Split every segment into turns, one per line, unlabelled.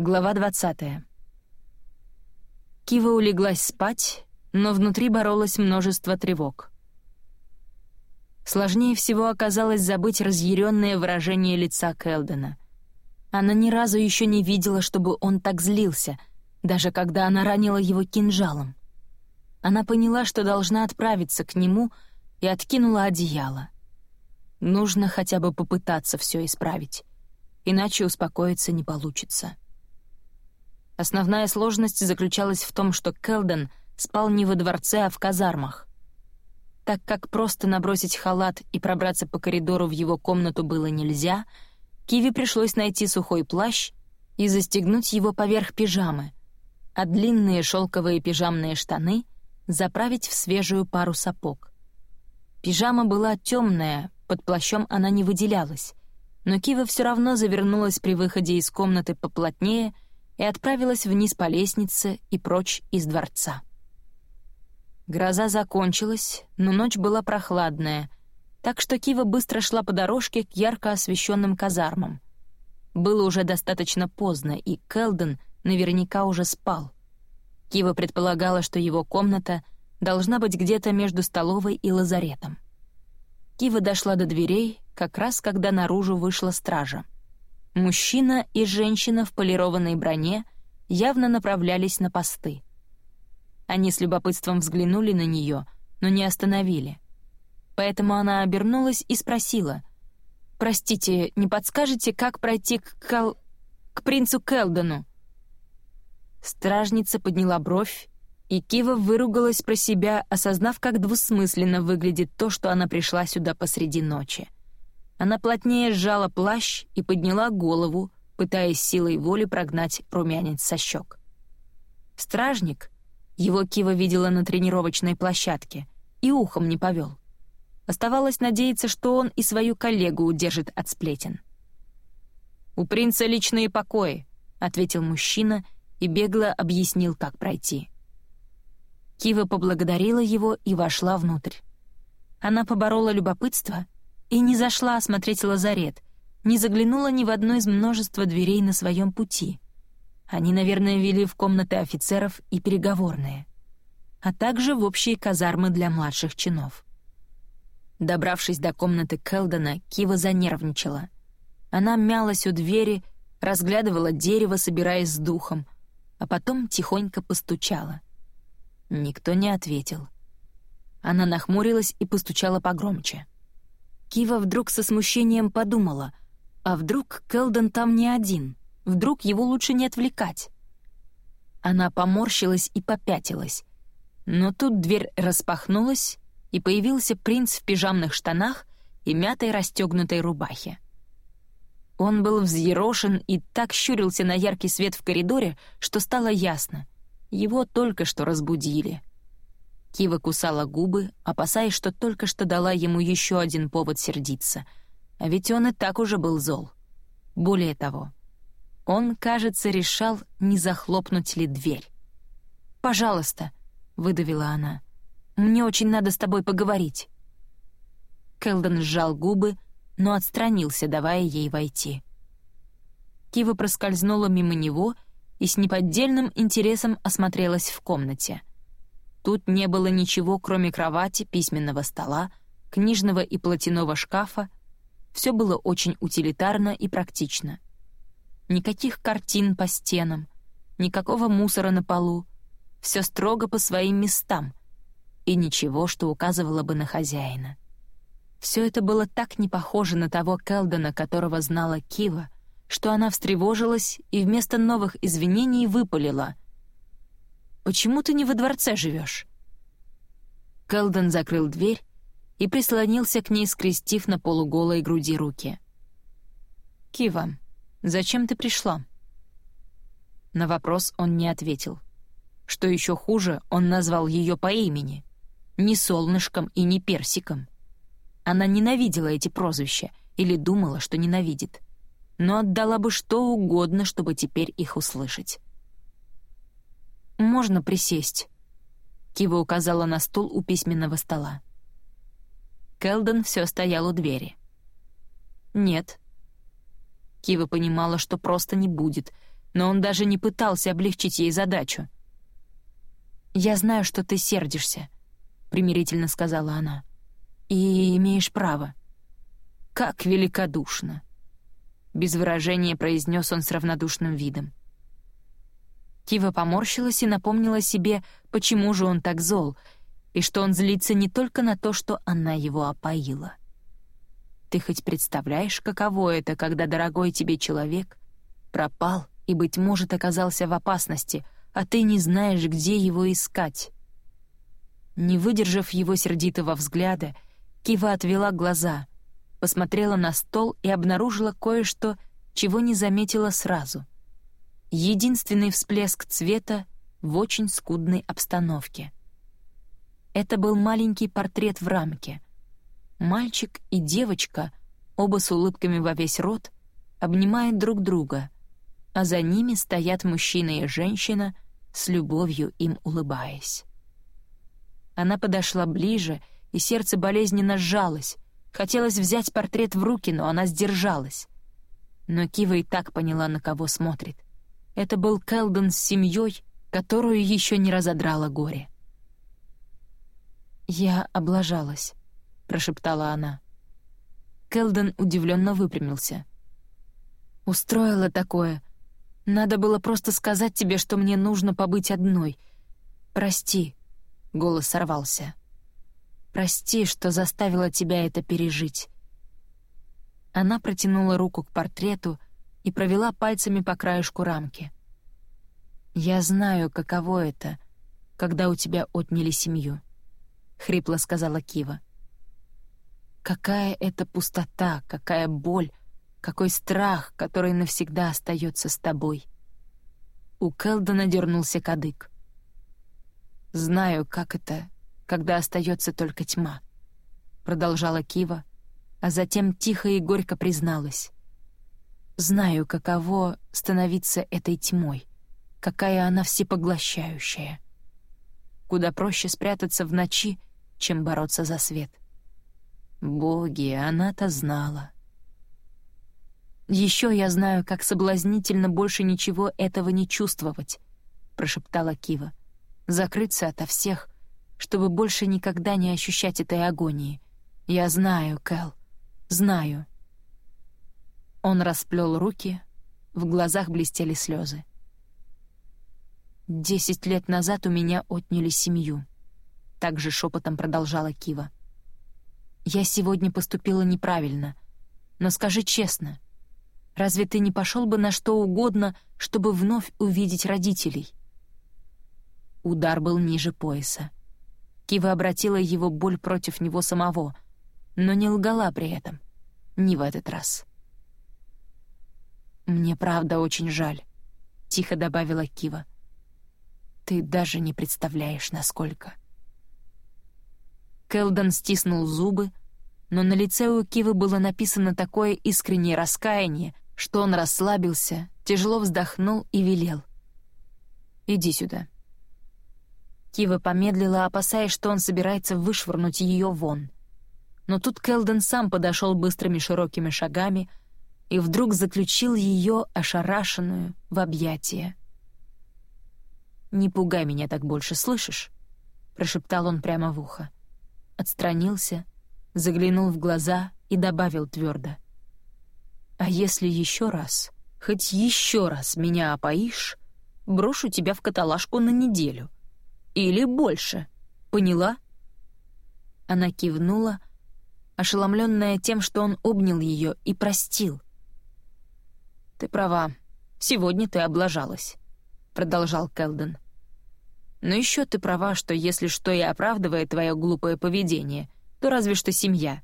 Глава 20. Кива улеглась спать, но внутри боролось множество тревог. Сложнее всего оказалось забыть разъяренное выражение лица Келдена. Она ни разу еще не видела, чтобы он так злился, даже когда она ранила его кинжалом. Она поняла, что должна отправиться к нему, и откинула одеяло. Нужно хотя бы попытаться все исправить, иначе успокоиться не получится. Основная сложность заключалась в том, что Келден спал не во дворце, а в казармах. Так как просто набросить халат и пробраться по коридору в его комнату было нельзя, Киви пришлось найти сухой плащ и застегнуть его поверх пижамы, а длинные шелковые пижамные штаны заправить в свежую пару сапог. Пижама была темная, под плащом она не выделялась, но Кива все равно завернулась при выходе из комнаты поплотнее — и отправилась вниз по лестнице и прочь из дворца. Гроза закончилась, но ночь была прохладная, так что Кива быстро шла по дорожке к ярко освещенным казармам. Было уже достаточно поздно, и Келден наверняка уже спал. Кива предполагала, что его комната должна быть где-то между столовой и лазаретом. Кива дошла до дверей, как раз когда наружу вышла стража. Мужчина и женщина в полированной броне явно направлялись на посты. Они с любопытством взглянули на нее, но не остановили. Поэтому она обернулась и спросила. «Простите, не подскажете, как пройти к Кал... к принцу Келдону?» Стражница подняла бровь, и Кива выругалась про себя, осознав, как двусмысленно выглядит то, что она пришла сюда посреди ночи. Она плотнее сжала плащ и подняла голову, пытаясь силой воли прогнать румянец со щек. Стражник, его Кива видела на тренировочной площадке, и ухом не повел. Оставалось надеяться, что он и свою коллегу удержит от сплетен. «У принца личные покои», — ответил мужчина и бегло объяснил, как пройти. Кива поблагодарила его и вошла внутрь. Она поборола любопытство — и не зашла осмотреть лазарет, не заглянула ни в одно из множества дверей на своем пути. Они, наверное, вели в комнаты офицеров и переговорные, а также в общие казармы для младших чинов. Добравшись до комнаты Келдона, Кива занервничала. Она мялась у двери, разглядывала дерево, собираясь с духом, а потом тихонько постучала. Никто не ответил. Она нахмурилась и постучала погромче — Кива вдруг со смущением подумала, а вдруг Келден там не один, вдруг его лучше не отвлекать. Она поморщилась и попятилась, но тут дверь распахнулась, и появился принц в пижамных штанах и мятой расстегнутой рубахе. Он был взъерошен и так щурился на яркий свет в коридоре, что стало ясно. Его только что разбудили — Кива кусала губы, опасаясь, что только что дала ему еще один повод сердиться. А ведь он и так уже был зол. Более того, он, кажется, решал, не захлопнуть ли дверь. «Пожалуйста», — выдавила она, — «мне очень надо с тобой поговорить». Келден сжал губы, но отстранился, давая ей войти. Кива проскользнула мимо него и с неподдельным интересом осмотрелась в комнате — Тут не было ничего, кроме кровати, письменного стола, книжного и платяного шкафа. Все было очень утилитарно и практично. Никаких картин по стенам, никакого мусора на полу. Все строго по своим местам. И ничего, что указывало бы на хозяина. Все это было так не похоже на того Келдена, которого знала Кива, что она встревожилась и вместо новых извинений выпалила — Почему ты не во дворце живешь? Келден закрыл дверь и прислонился к ней, скрестив на полуголой груди руки. «Кива, зачем ты пришла?» На вопрос он не ответил. Что еще хуже, он назвал ее по имени. Не солнышком и не персиком. Она ненавидела эти прозвища или думала, что ненавидит. Но отдала бы что угодно, чтобы теперь их услышать. «Можно присесть?» Кива указала на стул у письменного стола. Келден все стоял у двери. «Нет». Кива понимала, что просто не будет, но он даже не пытался облегчить ей задачу. «Я знаю, что ты сердишься», — примирительно сказала она. «И имеешь право». «Как великодушно!» Без выражения произнес он с равнодушным видом. Кива поморщилась и напомнила себе, почему же он так зол, и что он злится не только на то, что она его опоила. Ты хоть представляешь, каково это, когда дорогой тебе человек пропал и, быть может, оказался в опасности, а ты не знаешь, где его искать? Не выдержав его сердитого взгляда, Кива отвела глаза, посмотрела на стол и обнаружила кое-что, чего не заметила сразу. Единственный всплеск цвета в очень скудной обстановке. Это был маленький портрет в рамке — Мальчик и девочка, оба с улыбками во весь рот, обнимают друг друга, а за ними стоят мужчина и женщина, с любовью им улыбаясь. Она подошла ближе, и сердце болезненно сжалось. Хотелось взять портрет в руки, но она сдержалась. Но Кива и так поняла, на кого смотрит. Это был Келден с семьей, которую еще не разодрало горе. Я облажалась прошептала она. Келден удивленно выпрямился. «Устроила такое. Надо было просто сказать тебе, что мне нужно побыть одной. Прости», — голос сорвался. «Прости, что заставила тебя это пережить». Она протянула руку к портрету и провела пальцами по краешку рамки. «Я знаю, каково это, когда у тебя отняли семью», — хрипло сказала Кива. Какая это пустота, какая боль, какой страх, который навсегда остается с тобой. У Келдона дернулся кадык. «Знаю, как это, когда остается только тьма», — продолжала Кива, а затем тихо и горько призналась. «Знаю, каково становиться этой тьмой, какая она всепоглощающая. Куда проще спрятаться в ночи, чем бороться за свет». Боги, она-то знала. «Еще я знаю, как соблазнительно больше ничего этого не чувствовать», — прошептала Кива. «Закрыться ото всех, чтобы больше никогда не ощущать этой агонии. Я знаю, Кэл, знаю». Он расплел руки, в глазах блестели слезы. «Десять лет назад у меня отняли семью», — также шепотом продолжала Кива. Я сегодня поступила неправильно. Но скажи честно, разве ты не пошел бы на что угодно, чтобы вновь увидеть родителей?» Удар был ниже пояса. Кива обратила его боль против него самого, но не лгала при этом. Не в этот раз. «Мне правда очень жаль», — тихо добавила Кива. «Ты даже не представляешь, насколько...» Келдон стиснул зубы, но на лице у Кивы было написано такое искреннее раскаяние, что он расслабился, тяжело вздохнул и велел. «Иди сюда». Кива помедлила, опасаясь, что он собирается вышвырнуть ее вон. Но тут Келден сам подошел быстрыми широкими шагами и вдруг заключил ее, ошарашенную, в объятия. «Не пугай меня так больше, слышишь?» — прошептал он прямо в ухо отстранился, заглянул в глаза и добавил твердо. «А если еще раз, хоть еще раз меня опоишь, брошу тебя в каталажку на неделю. Или больше. Поняла?» Она кивнула, ошеломленная тем, что он обнял ее и простил. «Ты права, сегодня ты облажалась», — продолжал Келден. Но еще ты права, что если что и оправдывает твое глупое поведение, то разве что семья».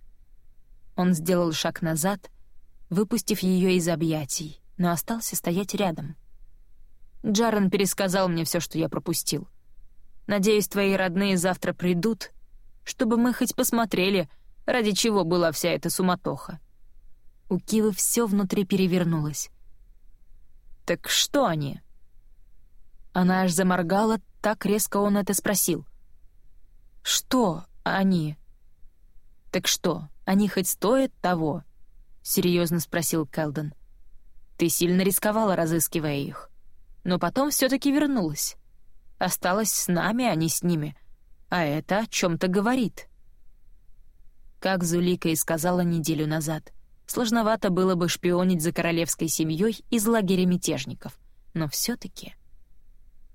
Он сделал шаг назад, выпустив ее из объятий, но остался стоять рядом. Джарен пересказал мне все, что я пропустил. Надеюсь, твои родные завтра придут, чтобы мы хоть посмотрели, ради чего была вся эта суматоха. У Кивы все внутри перевернулось. «Так что они?» Она аж заморгала, так резко он это спросил. «Что они?» «Так что, они хоть стоят того?» — серьезно спросил Келден. «Ты сильно рисковала, разыскивая их. но потом все-таки вернулась. Осталась с нами, а не с ними. А это о чем-то говорит. Как Зулика и сказала неделю назад, сложновато было бы шпионить за королевской семьей из лагеря мятежников. Но все-таки...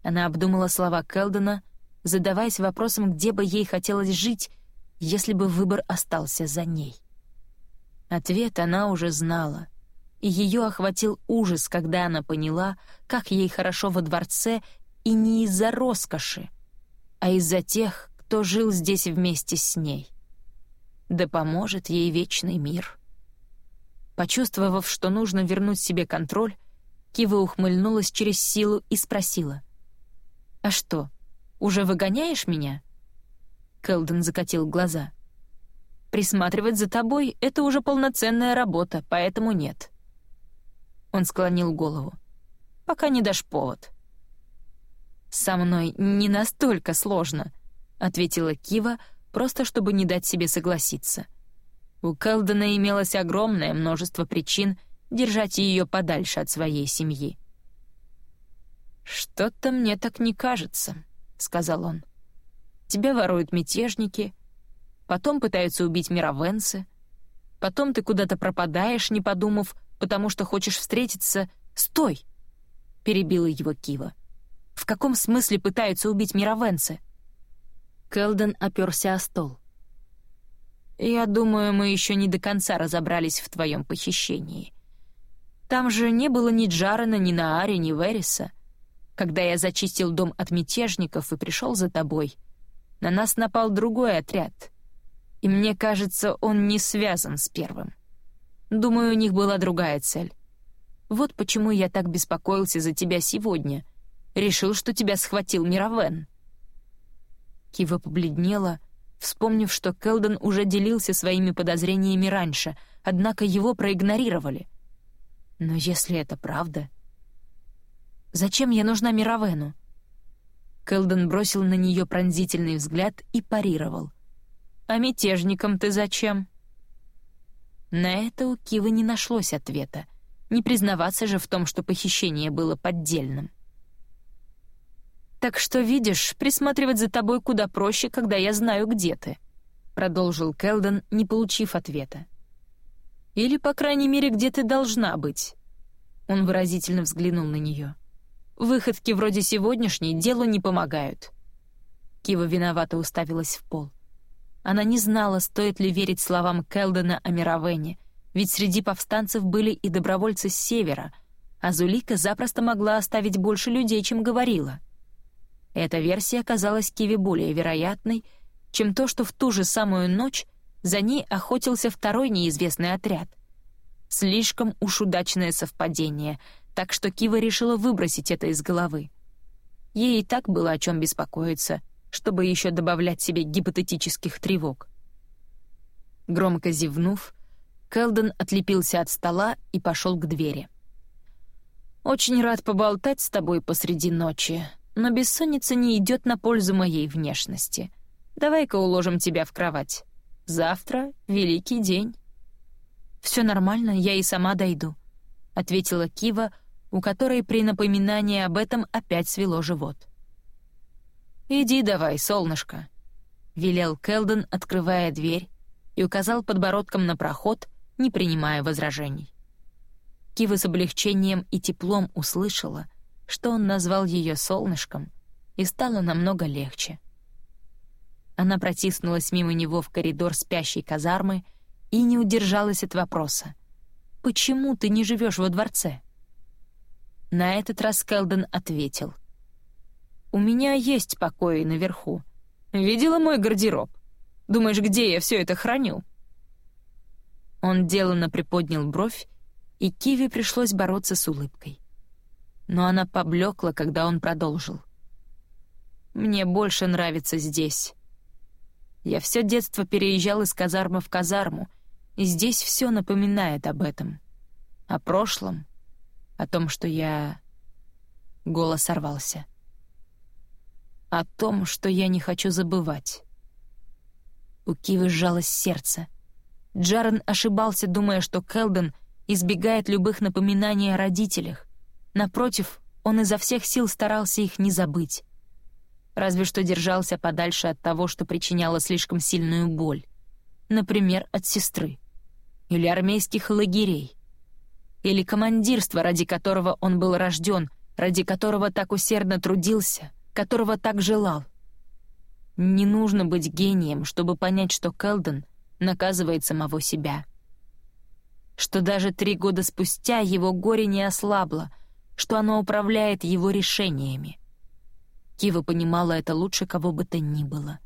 Она обдумала слова Келдена, задаваясь вопросом, где бы ей хотелось жить, если бы выбор остался за ней. Ответ она уже знала, и ее охватил ужас, когда она поняла, как ей хорошо во дворце и не из-за роскоши, а из-за тех, кто жил здесь вместе с ней. Да поможет ей вечный мир. Почувствовав, что нужно вернуть себе контроль, Кива ухмыльнулась через силу и спросила. «А что, уже выгоняешь меня?» Келден закатил глаза. «Присматривать за тобой — это уже полноценная работа, поэтому нет». Он склонил голову. «Пока не дашь повод». «Со мной не настолько сложно», — ответила Кива, просто чтобы не дать себе согласиться. У Келдена имелось огромное множество причин держать ее подальше от своей семьи. «Что-то мне так не кажется», — сказал он. «Тебя воруют мятежники, потом пытаются убить мировенцы, потом ты куда-то пропадаешь, не подумав, потому что хочешь встретиться... Стой!» — перебила его Кива. «В каком смысле пытаются убить мировенцы?» Келден оперся о стол. «Я думаю, мы еще не до конца разобрались в твоем похищении. Там же не было ни Джарена, ни Наари, ни Вериса. Когда я зачистил дом от мятежников и пришел за тобой, на нас напал другой отряд. И мне кажется, он не связан с первым. Думаю, у них была другая цель. Вот почему я так беспокоился за тебя сегодня. Решил, что тебя схватил Мировен». Кива побледнела, вспомнив, что Келден уже делился своими подозрениями раньше, однако его проигнорировали. Но если это правда... «Зачем я нужна Мировену?» Келден бросил на нее пронзительный взгляд и парировал. «А мятежникам ты зачем?» На это у Кивы не нашлось ответа. Не признаваться же в том, что похищение было поддельным. «Так что, видишь, присматривать за тобой куда проще, когда я знаю, где ты», — продолжил Келден, не получив ответа. «Или, по крайней мере, где ты должна быть». Он выразительно взглянул на нее. «Выходки вроде сегодняшней делу не помогают». Кива виновато уставилась в пол. Она не знала, стоит ли верить словам Келдена о Мировене, ведь среди повстанцев были и добровольцы с севера, а Зулика запросто могла оставить больше людей, чем говорила. Эта версия казалась Киве более вероятной, чем то, что в ту же самую ночь за ней охотился второй неизвестный отряд. Слишком уж удачное совпадение, так что Кива решила выбросить это из головы. Ей и так было о чем беспокоиться, чтобы еще добавлять себе гипотетических тревог. Громко зевнув, Келден отлепился от стола и пошел к двери. «Очень рад поболтать с тобой посреди ночи, но бессонница не идет на пользу моей внешности. Давай-ка уложим тебя в кровать. Завтра — великий день». «Все нормально, я и сама дойду», — ответила Кива, у которой при напоминании об этом опять свело живот. «Иди давай, солнышко», — велел Келден, открывая дверь, и указал подбородком на проход, не принимая возражений. Кива с облегчением и теплом услышала, что он назвал ее солнышком, и стало намного легче. Она протиснулась мимо него в коридор спящей казармы и не удержалась от вопроса. «Почему ты не живешь во дворце?» На этот раз Келден ответил — у меня есть покои наверху. Видела мой гардероб? Думаешь, где я все это храню?» Он деланно приподнял бровь, и Киви пришлось бороться с улыбкой. Но она поблекла, когда он продолжил. «Мне больше нравится здесь. Я все детство переезжал из казармы в казарму, и здесь все напоминает об этом. О прошлом, о том, что я...» Голос сорвался о том, что я не хочу забывать. У Кивы сжалось сердце. Джарен ошибался, думая, что Келден избегает любых напоминаний о родителях. Напротив, он изо всех сил старался их не забыть. Разве что держался подальше от того, что причиняло слишком сильную боль. Например, от сестры. Или армейских лагерей. Или командирства, ради которого он был рожден, ради которого так усердно трудился, которого так желал. Не нужно быть гением, чтобы понять, что Келден наказывает самого себя. Что даже три года спустя его горе не ослабло, что оно управляет его решениями. Кива понимала это лучше кого бы то ни было.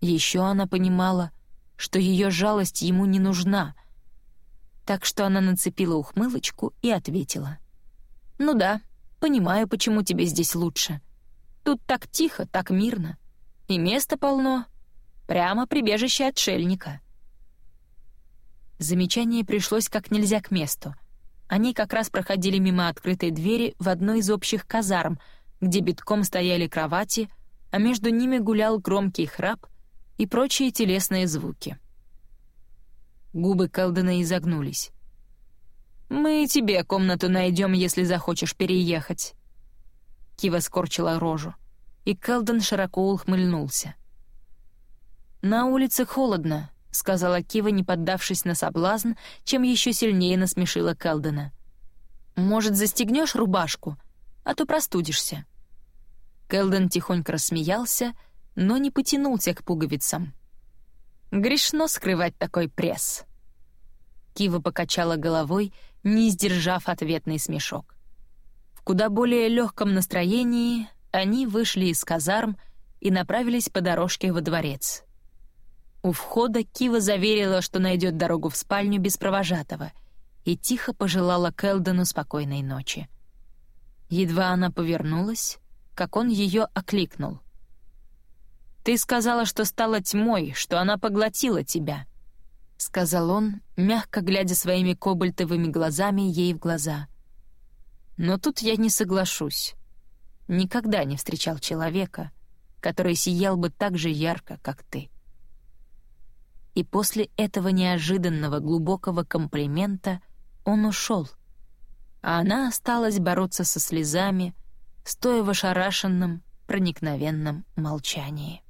Еще она понимала, что ее жалость ему не нужна, так что она нацепила ухмылочку и ответила. «Ну да, понимаю, почему тебе здесь лучше. Тут так тихо, так мирно. И места полно. Прямо прибежище отшельника». Замечание пришлось как нельзя к месту. Они как раз проходили мимо открытой двери в одной из общих казарм, где битком стояли кровати, а между ними гулял громкий храп и прочие телесные звуки. Губы Келдена изогнулись. «Мы тебе комнату найдем, если захочешь переехать». Кива скорчила рожу, и Келден широко ухмыльнулся. «На улице холодно», — сказала Кива, не поддавшись на соблазн, чем еще сильнее насмешила Келдена. «Может, застегнешь рубашку, а то простудишься». Келден тихонько рассмеялся, но не потянулся к пуговицам. «Грешно скрывать такой пресс». Кива покачала головой, не сдержав ответный смешок. В куда более легком настроении они вышли из казарм и направились по дорожке во дворец. У входа Кива заверила, что найдет дорогу в спальню без провожатого, и тихо пожелала Келдену спокойной ночи. Едва она повернулась, как он ее окликнул. «Ты сказала, что стала тьмой, что она поглотила тебя», — сказал он, мягко глядя своими кобальтовыми глазами ей в глаза. «Но тут я не соглашусь. Никогда не встречал человека, который сиял бы так же ярко, как ты». И после этого неожиданного глубокого комплимента он ушел, а она осталась бороться со слезами, стоя в ошарашенном, проникновенном молчании.